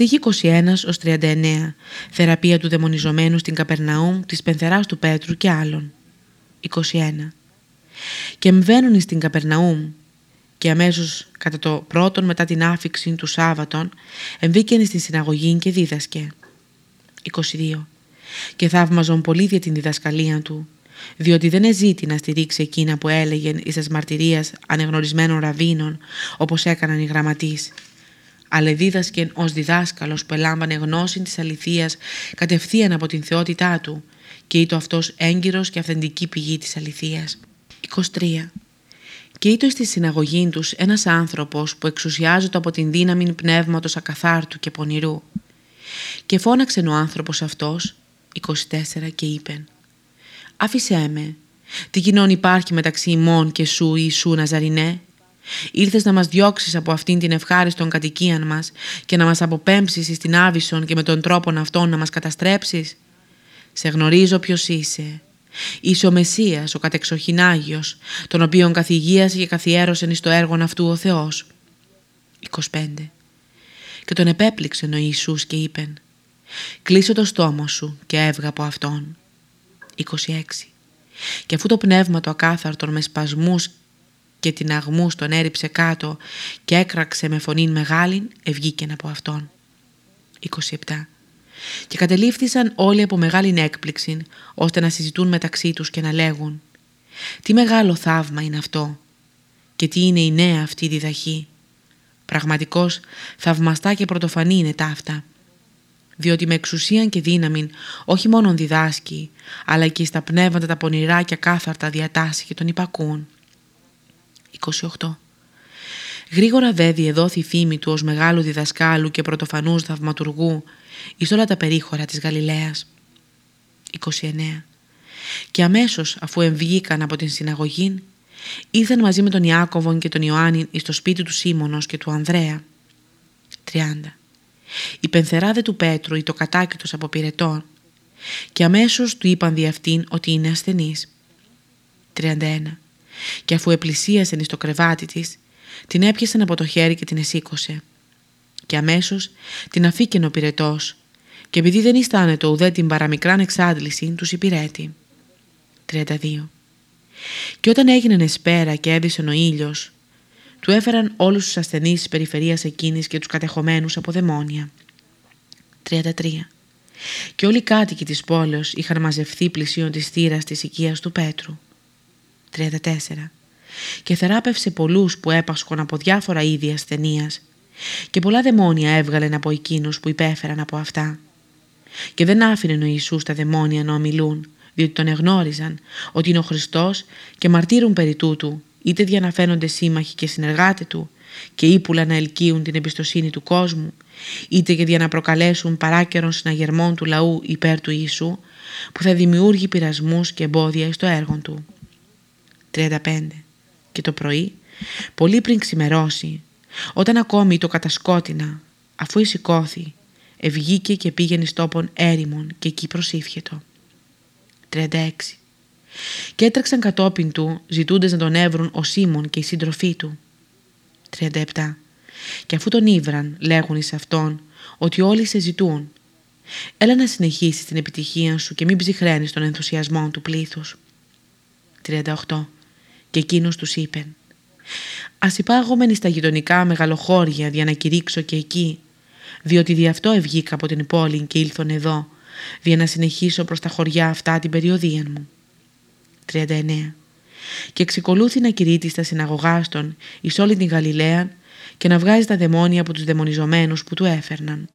Στοίχη 21 39. Θεραπεία του δαιμονιζομένου στην Καπερναούμ, της πενθεράς του Πέτρου και άλλων. 21. Και μβαίνουν στην Καπερναούμ και αμέσως κατά το πρώτον μετά την άφηξη του Σάββατον εμβήκαινε στην συναγωγή και δίδασκε. 22. Και θαύμαζον πολύ για την διδασκαλία του, διότι δεν εζήτη να στηρίξει εκείνα που έλεγεν εις τας μαρτυρίας ανεγνωρισμένων ραβίνων, όπως έκαναν οι γραμματείς αλλά δίδασκεν ως διδάσκαλος που ελάμβανε γνώση της αληθείας κατευθείαν από την θεότητά του και ήτο αυτός έγκυρος και αυθεντική πηγή της αληθείας. 23. Και ήτο στη συναγωγή τους ένας άνθρωπος που εξουσιάζεται από την δύναμη πνεύματος ακαθάρτου και πονηρού. Και φώναξε ο άνθρωπος αυτός, 24, και είπε «Άφησέ με, τι κοινών υπάρχει μεταξύ ημών και σου Ιησού Ναζαρινέ» Ήρθες να μας διώξεις από αυτήν την ευχάριστον κατοικίαν μας και να μας αποπέμψεις στην Άβυσσον και με τον τρόπον αυτόν να μας καταστρέψεις. Σε γνωρίζω ποιος είσαι. Είσαι ο Μεσσίας, ο κατεξοχηνάγιος, τον οποίον καθηγίασε και καθιέρωσε εις το έργο αυτού ο Θεός. 25. Και τον επέπληξε ο Ιησούς και είπεν «Κλείσε το στόμα σου και έβγα από αυτόν». 26. Και αφού το πνεύμα το ακάθαρτον με σπασμούς και την αγμούς τον έριψε κάτω και έκραξε με φωνή μεγάλη, ευγήκεν από αυτόν. 27. Και κατελήφθησαν όλοι από μεγάλη έκπληξη, ώστε να συζητούν μεταξύ τους και να λέγουν «Τι μεγάλο θαύμα είναι αυτό και τι είναι η νέα αυτή διδαχή. Πραγματικώς θαυμαστά και πρωτοφανή είναι ταύτα, διότι με εξουσίαν και δύναμη όχι μόνον διδάσκει, αλλά και στα πνεύματα τα πονηρά και ακάθαρτα διατάσσει και τον υπακούν. 28. Γρήγορα δε διεδόθη η φήμη του ως μεγάλου διδασκάλου και πρωτοφανούς θαυματουργού εις όλα τα περίχωρα της Γαλιλαίας. 29. Και αμέσως αφού εμβγήκαν από την συναγωγή ήρθαν μαζί με τον Ιάκωβον και τον Ιωάννη εις το σπίτι του Σίμωνος και του Ανδρέα. 30. Η πενθεράδε του Πέτρου ή το κατάκητος από πυρετών και αμέσως του είπαν δι' αυτήν ότι είναι ασθενής. 31 και αφού επλησίασεν στο κρεβάτι της, την έπιασαν από το χέρι και την εσήκωσε. Και αμέσως την αφήκεν ο πυρετός και επειδή δεν αισθάνεται ουδέ την παραμικράν εξάντληση, τους υπηρέτη. 32. Και όταν έγιναν εσπέρα και έδισεν ο ήλιος, του έφεραν όλους τους ασθενείς της περιφερείας εκείνης και τους κατεχομένους από δαιμόνια. 33. Και όλοι οι κάτοικοι της πόλεως είχαν μαζευθεί πλησίον της θύρας της οικίας του Πέτρου. 34 και θεράπευσε πολλούς που έπασχον από διάφορα είδη ασθενείας και πολλά δαιμόνια έβγαλεν από εκείνους που υπέφεραν από αυτά. Και δεν άφηνε ο Ιησούς τα δαιμόνια να ομιλούν, διότι τον εγνώριζαν ότι είναι ο Χριστός και μαρτύρουν περί τούτου, είτε για να φαίνονται σύμμαχοι και συνεργάτες του και ύπουλα να ελκύουν την εμπιστοσύνη του κόσμου, είτε για να προκαλέσουν παράκαιρον συναγερμών του λαού υπέρ του Ιησού, που θα δημιούργει πειρασμούς και εμπόδια στο έργο του. 35 και το πρωί, πολύ πριν ξημερώσει, όταν ακόμη το κατασκότεινα, αφού εισηκώθη, ευγήκε και πήγαινε στόπον έρημον και εκεί προσήφιετο. 36. Και έτρεξαν κατόπιν του, ζητούντες να τον έβρουν ο Σίμων και η σύντροφή του. 37. Και αφού τον ήβραν, λέγουν εις αυτόν, ότι όλοι σε ζητούν. Έλα να συνεχίσεις την επιτυχία σου και μην ψυχραίνεις τον ενθουσιασμό του πλήθους. 38 και εκείνος τους είπε «Ας υπάγομεν στα γειτονικά μεγαλοχώρια για να κηρύξω και εκεί, διότι δι' αυτό ευγήκα από την πόλη και ήλθον εδώ, για να συνεχίσω προς τα χωριά αυτά την περιοδία μου». 39. Και εξικολούθη να κηρύττεις στα συναγωγάστων εις όλη την Γαλιλαία και να βγάζεις τα δαιμόνια από τους δαιμονιζομένους που του έφερναν.